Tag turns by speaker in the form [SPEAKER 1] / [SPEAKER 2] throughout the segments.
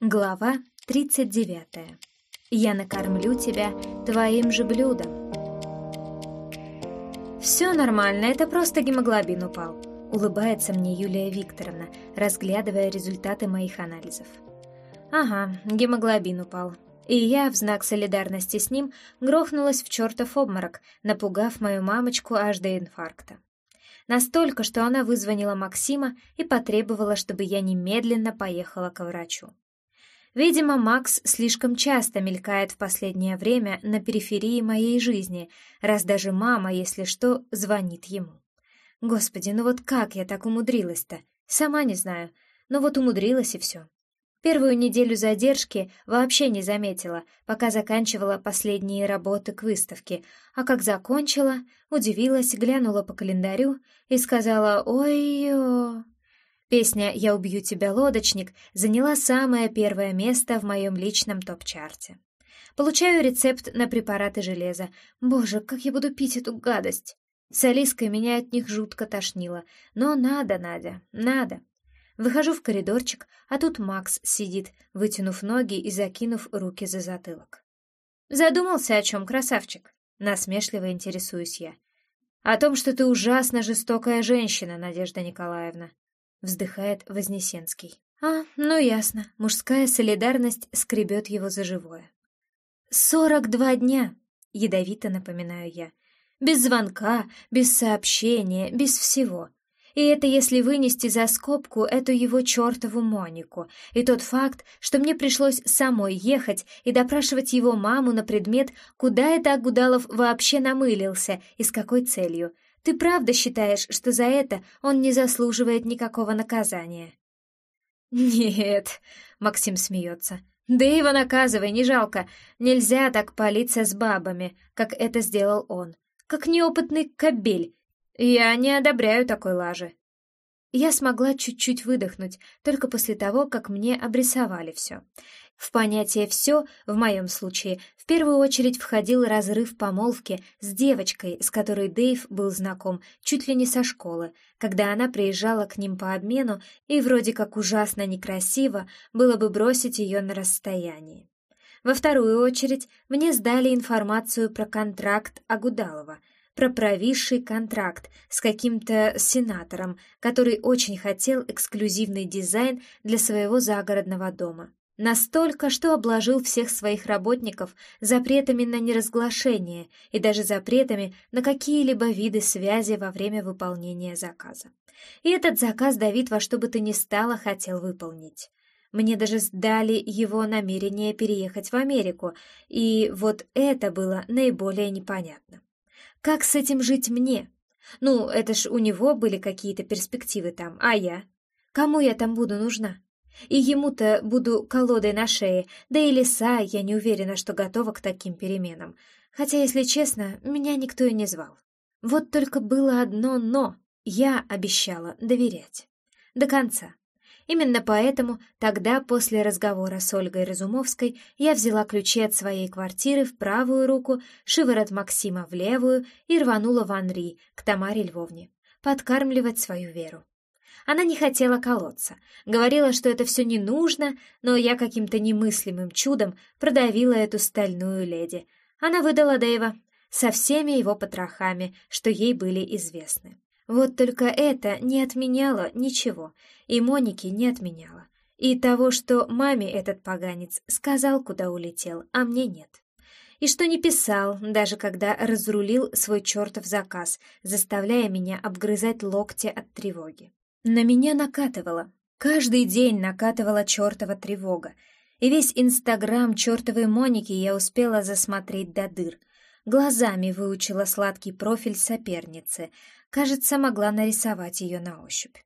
[SPEAKER 1] Глава 39. Я накормлю тебя твоим же блюдом. Все нормально, это просто гемоглобин упал. Улыбается мне Юлия Викторовна, разглядывая результаты моих анализов. Ага, гемоглобин упал. И я, в знак солидарности с ним, грохнулась в чертов обморок, напугав мою мамочку аж до инфаркта. Настолько, что она вызвонила Максима и потребовала, чтобы я немедленно поехала к врачу. Видимо, Макс слишком часто мелькает в последнее время на периферии моей жизни, раз даже мама, если что, звонит ему. Господи, ну вот как я так умудрилась-то? Сама не знаю, но вот умудрилась и все. Первую неделю задержки вообще не заметила, пока заканчивала последние работы к выставке, а как закончила, удивилась, глянула по календарю и сказала «Ой-ё». Песня «Я убью тебя, лодочник» заняла самое первое место в моем личном топ-чарте. Получаю рецепт на препараты железа. Боже, как я буду пить эту гадость! С Алиской меня от них жутко тошнило. Но надо, Надя, надо. Выхожу в коридорчик, а тут Макс сидит, вытянув ноги и закинув руки за затылок. «Задумался о чем, красавчик?» Насмешливо интересуюсь я. «О том, что ты ужасно жестокая женщина, Надежда Николаевна», вздыхает Вознесенский. А, ну ясно, мужская солидарность скребет его за живое. «Сорок два дня!» — ядовито напоминаю я. «Без звонка, без сообщения, без всего. И это если вынести за скобку эту его чертову Монику, и тот факт, что мне пришлось самой ехать и допрашивать его маму на предмет, куда это Агудалов вообще намылился и с какой целью — ты правда считаешь, что за это он не заслуживает никакого наказания?» «Нет», — Максим смеется. «Да его наказывай, не жалко. Нельзя так палиться с бабами, как это сделал он. Как неопытный кобель. Я не одобряю такой лажи». Я смогла чуть-чуть выдохнуть, только после того, как мне обрисовали все. В понятие «все» в моем случае в первую очередь входил разрыв помолвки с девочкой, с которой Дэйв был знаком чуть ли не со школы, когда она приезжала к ним по обмену, и вроде как ужасно некрасиво было бы бросить ее на расстоянии. Во вторую очередь мне сдали информацию про контракт Агудалова, про провисший контракт с каким-то сенатором, который очень хотел эксклюзивный дизайн для своего загородного дома. Настолько, что обложил всех своих работников запретами на неразглашение и даже запретами на какие-либо виды связи во время выполнения заказа. И этот заказ Давид во что бы то ни стало хотел выполнить. Мне даже сдали его намерение переехать в Америку, и вот это было наиболее непонятно. Как с этим жить мне? Ну, это ж у него были какие-то перспективы там, а я? Кому я там буду нужна? И ему-то буду колодой на шее, да и лиса, я не уверена, что готова к таким переменам. Хотя, если честно, меня никто и не звал. Вот только было одно «но». Я обещала доверять. До конца. Именно поэтому тогда, после разговора с Ольгой Разумовской, я взяла ключи от своей квартиры в правую руку, шиворот Максима в левую и рванула в Анри, к Тамаре Львовне, подкармливать свою веру. Она не хотела колоться, говорила, что это все не нужно, но я каким-то немыслимым чудом продавила эту стальную леди. Она выдала Дэйва со всеми его потрохами, что ей были известны. Вот только это не отменяло ничего, и Моники не отменяло. И того, что маме этот поганец сказал, куда улетел, а мне нет. И что не писал, даже когда разрулил свой чертов заказ, заставляя меня обгрызать локти от тревоги. На меня накатывало. Каждый день накатывала чертова тревога. И весь инстаграм чертовой Моники я успела засмотреть до дыр. Глазами выучила сладкий профиль соперницы. Кажется, могла нарисовать ее на ощупь.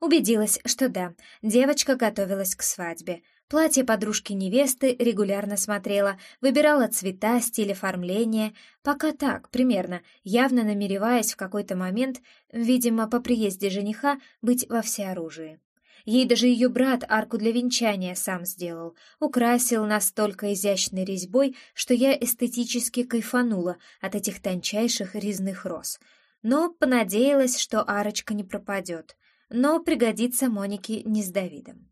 [SPEAKER 1] Убедилась, что да, девочка готовилась к свадьбе. Платье подружки невесты регулярно смотрела, выбирала цвета, стиль оформления, пока так, примерно, явно намереваясь в какой-то момент, видимо, по приезде жениха, быть во всеоружии. Ей даже ее брат арку для венчания сам сделал, украсил настолько изящной резьбой, что я эстетически кайфанула от этих тончайших резных роз. Но понадеялась, что арочка не пропадет, но пригодится Монике не с Давидом.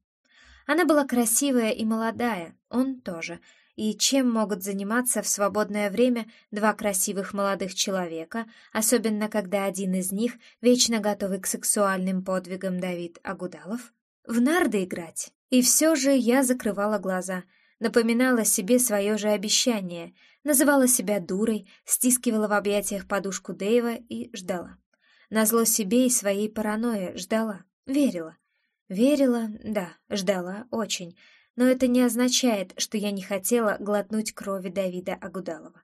[SPEAKER 1] Она была красивая и молодая, он тоже. И чем могут заниматься в свободное время два красивых молодых человека, особенно когда один из них вечно готовый к сексуальным подвигам Давид Агудалов? В нарды играть. И все же я закрывала глаза, напоминала себе свое же обещание, называла себя дурой, стискивала в объятиях подушку Дэйва и ждала. Назло себе и своей паранойи ждала, верила. Верила, да, ждала очень, но это не означает, что я не хотела глотнуть крови Давида Агудалова.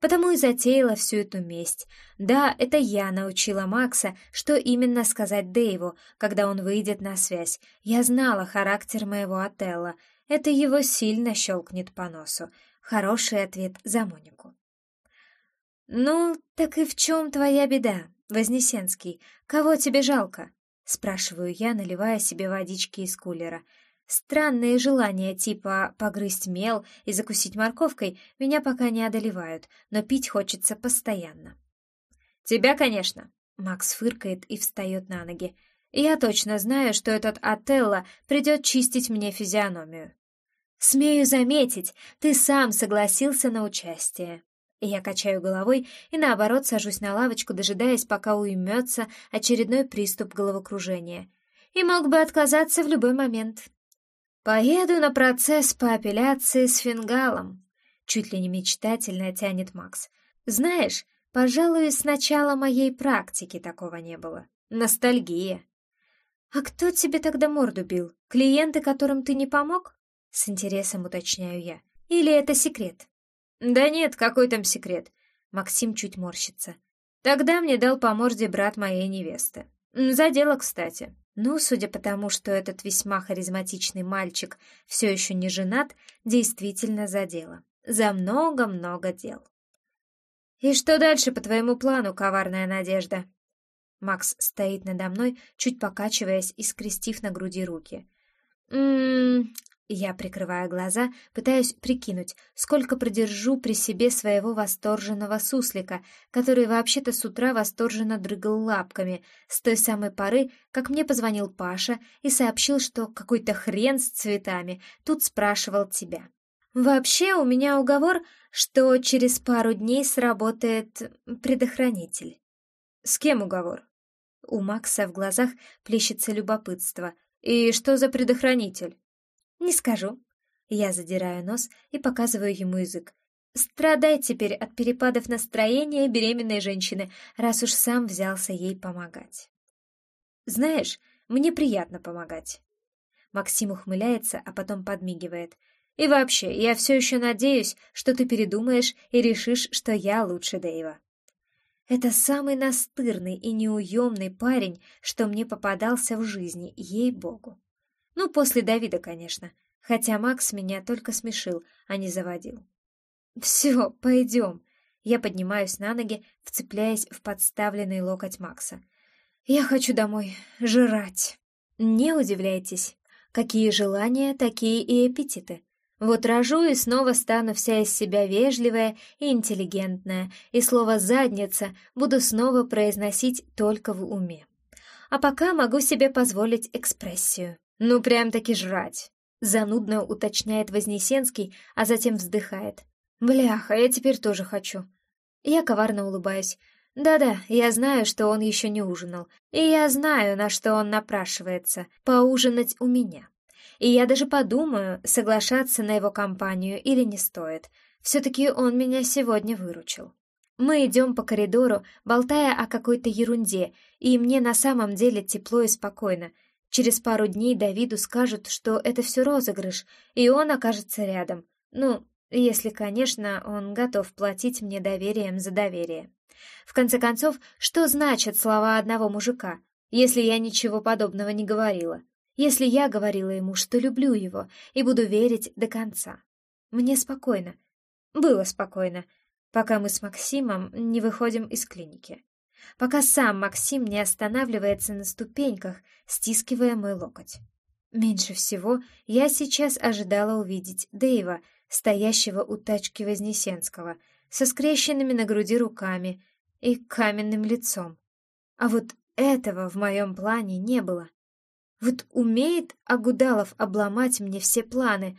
[SPEAKER 1] Потому и затеяла всю эту месть. Да, это я научила Макса, что именно сказать Дэйву, когда он выйдет на связь. Я знала характер моего Отелла. Это его сильно щелкнет по носу. Хороший ответ за Монику. «Ну, так и в чем твоя беда, Вознесенский? Кого тебе жалко?» Спрашиваю я, наливая себе водички из кулера. Странные желания типа погрызть мел и закусить морковкой меня пока не одолевают, но пить хочется постоянно. «Тебя, конечно!» Макс фыркает и встает на ноги. «Я точно знаю, что этот Отелло придет чистить мне физиономию». «Смею заметить, ты сам согласился на участие». Я качаю головой и, наоборот, сажусь на лавочку, дожидаясь, пока уймется очередной приступ головокружения. И мог бы отказаться в любой момент. «Поеду на процесс по апелляции с фингалом», — чуть ли не мечтательно тянет Макс. «Знаешь, пожалуй, с начала моей практики такого не было. Ностальгия». «А кто тебе тогда морду бил? Клиенты, которым ты не помог?» С интересом уточняю я. «Или это секрет?» «Да нет, какой там секрет?» Максим чуть морщится. «Тогда мне дал по морде брат моей невесты. За дело, кстати. Ну, судя по тому, что этот весьма харизматичный мальчик все еще не женат, действительно за дело. За много-много дел». «И что дальше по твоему плану, коварная надежда?» Макс стоит надо мной, чуть покачиваясь и скрестив на груди руки. «М-м, я прикрываю глаза, пытаюсь прикинуть, сколько продержу при себе своего восторженного суслика, который вообще-то с утра восторженно дрыгал лапками, с той самой поры, как мне позвонил Паша и сообщил, что какой-то хрен с цветами тут спрашивал тебя. Вообще у меня уговор, что через пару дней сработает предохранитель. С кем уговор? У Макса в глазах плещется любопытство. И что за предохранитель? «Не скажу». Я задираю нос и показываю ему язык. Страдай теперь от перепадов настроения беременной женщины, раз уж сам взялся ей помогать. Знаешь, мне приятно помогать. Максим ухмыляется, а потом подмигивает. И вообще, я все еще надеюсь, что ты передумаешь и решишь, что я лучше Дэйва. Это самый настырный и неуемный парень, что мне попадался в жизни, ей-богу. Ну, после Давида, конечно. Хотя Макс меня только смешил, а не заводил. «Все, пойдем». Я поднимаюсь на ноги, вцепляясь в подставленный локоть Макса. «Я хочу домой. Жрать». Не удивляйтесь. Какие желания, такие и аппетиты. Вот рожу и снова стану вся из себя вежливая и интеллигентная, и слово «задница» буду снова произносить только в уме. А пока могу себе позволить экспрессию. «Ну, прям-таки жрать», — занудно уточняет Вознесенский, а затем вздыхает. «Бляха, я теперь тоже хочу». Я коварно улыбаюсь. «Да-да, я знаю, что он еще не ужинал, и я знаю, на что он напрашивается — поужинать у меня. И я даже подумаю, соглашаться на его компанию или не стоит. Все-таки он меня сегодня выручил». Мы идем по коридору, болтая о какой-то ерунде, и мне на самом деле тепло и спокойно — Через пару дней Давиду скажут, что это все розыгрыш, и он окажется рядом. Ну, если, конечно, он готов платить мне доверием за доверие. В конце концов, что значат слова одного мужика, если я ничего подобного не говорила? Если я говорила ему, что люблю его и буду верить до конца? Мне спокойно. Было спокойно, пока мы с Максимом не выходим из клиники пока сам Максим не останавливается на ступеньках, стискивая мой локоть. Меньше всего я сейчас ожидала увидеть Дэйва, стоящего у тачки Вознесенского, со скрещенными на груди руками и каменным лицом. А вот этого в моем плане не было. Вот умеет Агудалов обломать мне все планы.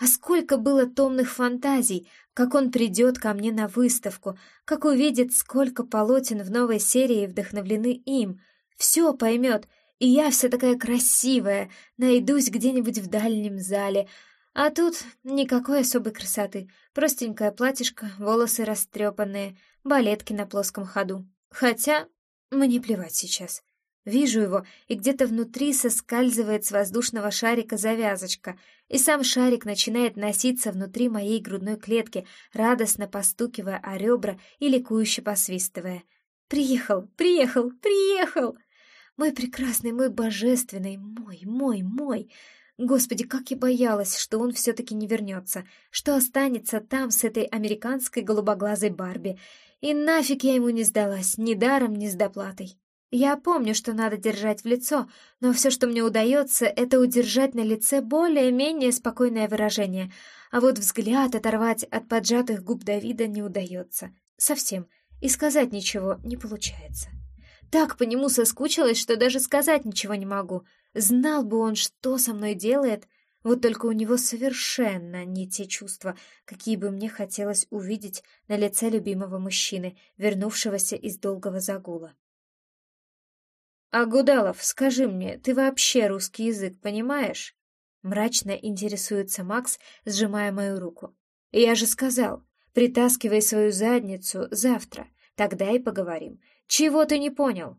[SPEAKER 1] А сколько было томных фантазий, как он придет ко мне на выставку, как увидит, сколько полотен в новой серии вдохновлены им. Все поймет, и я вся такая красивая, найдусь где-нибудь в дальнем зале. А тут никакой особой красоты, простенькое платьишко, волосы растрепанные, балетки на плоском ходу. Хотя мне плевать сейчас. Вижу его, и где-то внутри соскальзывает с воздушного шарика завязочка, и сам шарик начинает носиться внутри моей грудной клетки, радостно постукивая о ребра и ликующе посвистывая. «Приехал! Приехал! Приехал!» Мой прекрасный, мой божественный, мой, мой, мой! Господи, как я боялась, что он все-таки не вернется, что останется там с этой американской голубоглазой Барби. И нафиг я ему не сдалась, ни даром, ни с доплатой. Я помню, что надо держать в лицо, но все, что мне удается, это удержать на лице более-менее спокойное выражение, а вот взгляд оторвать от поджатых губ Давида не удается. Совсем. И сказать ничего не получается. Так по нему соскучилась, что даже сказать ничего не могу. Знал бы он, что со мной делает, вот только у него совершенно не те чувства, какие бы мне хотелось увидеть на лице любимого мужчины, вернувшегося из долгого загула. «Агудалов, скажи мне, ты вообще русский язык понимаешь?» Мрачно интересуется Макс, сжимая мою руку. «Я же сказал, притаскивай свою задницу завтра, тогда и поговорим. Чего ты не понял?»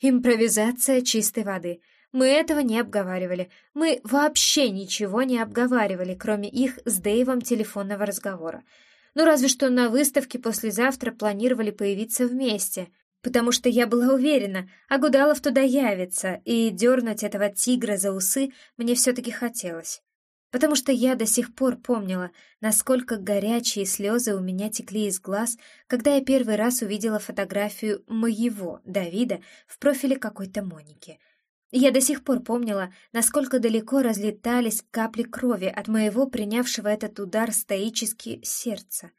[SPEAKER 1] «Импровизация чистой воды. Мы этого не обговаривали. Мы вообще ничего не обговаривали, кроме их с Дэйвом телефонного разговора. Ну, разве что на выставке послезавтра планировали появиться вместе потому что я была уверена, Агудалов туда явится, и дернуть этого тигра за усы мне все-таки хотелось. Потому что я до сих пор помнила, насколько горячие слезы у меня текли из глаз, когда я первый раз увидела фотографию моего, Давида, в профиле какой-то Моники. Я до сих пор помнила, насколько далеко разлетались капли крови от моего принявшего этот удар стоически сердца.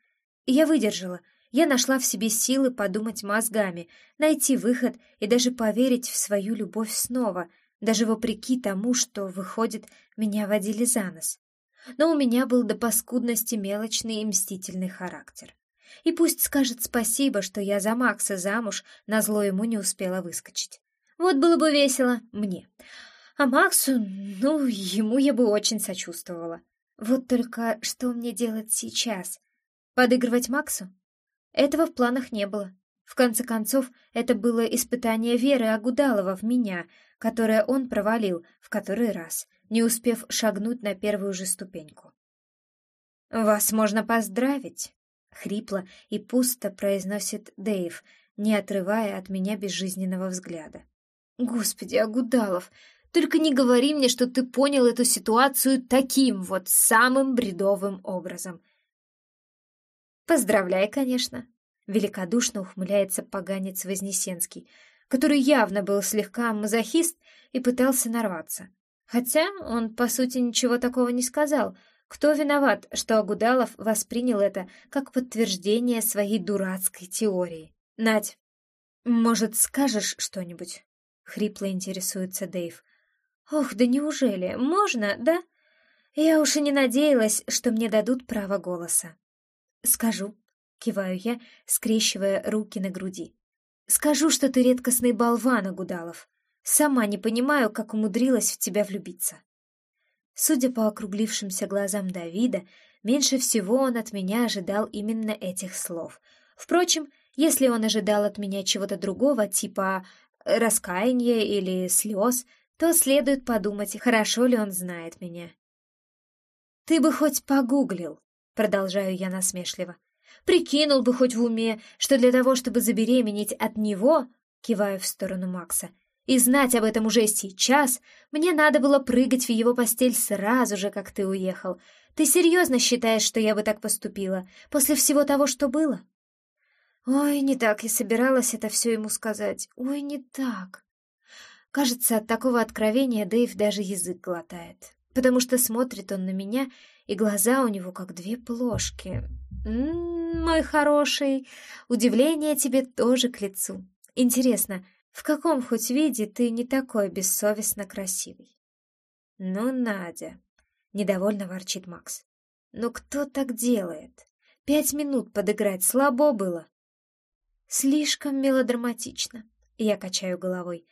[SPEAKER 1] И я выдержала — я нашла в себе силы подумать мозгами, найти выход и даже поверить в свою любовь снова, даже вопреки тому, что, выходит, меня водили за нос. Но у меня был до паскудности мелочный и мстительный характер. И пусть скажет спасибо, что я за Макса замуж, на зло ему не успела выскочить. Вот было бы весело мне. А Максу, ну, ему я бы очень сочувствовала. Вот только что мне делать сейчас? Подыгрывать Максу? Этого в планах не было. В конце концов, это было испытание веры Агудалова в меня, которое он провалил в который раз, не успев шагнуть на первую же ступеньку. «Вас можно поздравить!» — хрипло и пусто произносит Дэйв, не отрывая от меня безжизненного взгляда. «Господи, Агудалов, только не говори мне, что ты понял эту ситуацию таким вот самым бредовым образом. «Поздравляй, конечно!» — великодушно ухмыляется поганец Вознесенский, который явно был слегка мазохист и пытался нарваться. Хотя он, по сути, ничего такого не сказал. Кто виноват, что Агудалов воспринял это как подтверждение своей дурацкой теории? «Надь, может, скажешь что-нибудь?» — хрипло интересуется Дэйв. «Ох, да неужели? Можно, да?» Я уж и не надеялась, что мне дадут право голоса. «Скажу», — киваю я, скрещивая руки на груди. «Скажу, что ты редкостный болван, Агудалов. Сама не понимаю, как умудрилась в тебя влюбиться». Судя по округлившимся глазам Давида, меньше всего он от меня ожидал именно этих слов. Впрочем, если он ожидал от меня чего-то другого, типа раскаяния или слез, то следует подумать, хорошо ли он знает меня. «Ты бы хоть погуглил», Продолжаю я насмешливо. Прикинул бы хоть в уме, что для того, чтобы забеременеть от него, киваю в сторону Макса, и знать об этом уже сейчас, мне надо было прыгать в его постель сразу же, как ты уехал. Ты серьезно считаешь, что я бы так поступила, после всего того, что было? Ой, не так я собиралась это все ему сказать. Ой, не так. Кажется, от такого откровения Дэйв даже язык глотает, потому что смотрит он на меня и глаза у него как две плошки. «М -м, мой хороший, удивление тебе тоже к лицу. Интересно, В каком хоть виде ты не такой бессовестно красивый? Ну, Надя, недовольно ворчит Макс. Ну кто так делает? Пять минут подыграть слабо было. Слишком мелодраматично. Я качаю головой.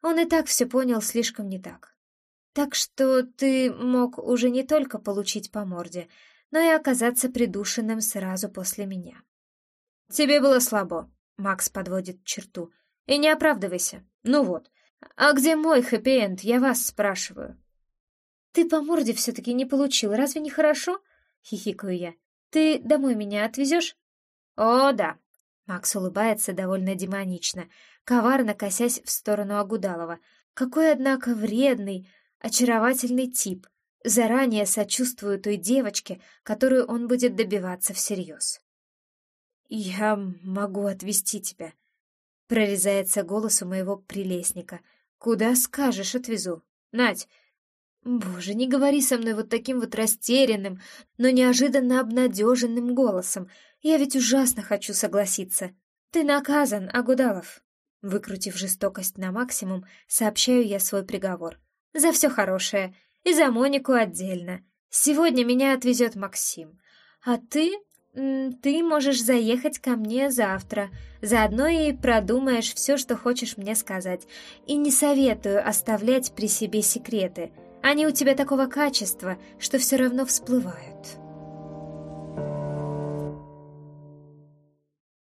[SPEAKER 1] Он и так все понял слишком не так. Так что ты мог уже не только получить по морде, но и оказаться придушенным сразу после меня. Тебе было слабо, Макс подводит черту. И не оправдывайся. Ну вот. А где мой хэппи-энд, я вас спрашиваю. Ты по морде все-таки не получил, разве не хорошо? Хихикаю я. Ты домой меня отвезешь? О, да. Макс улыбается довольно демонично, коварно косясь в сторону Агудалова. Какой, однако, вредный, очаровательный тип. Заранее сочувствую той девочке, которую он будет добиваться всерьез. «Я могу отвезти тебя», — прорезается голос у моего прелестника. «Куда скажешь, отвезу. Надь, Боже, не говори со мной вот таким вот растерянным, но неожиданно обнадеженным голосом. Я ведь ужасно хочу согласиться. Ты наказан, Агудалов. Выкрутив жестокость на максимум, сообщаю я свой приговор. За все хорошее. И за Монику отдельно. Сегодня меня отвезет Максим. А ты... Ты можешь заехать ко мне завтра. Заодно и продумаешь все, что хочешь мне сказать. И не советую оставлять при себе секреты. Они у тебя такого качества, что все равно всплывают.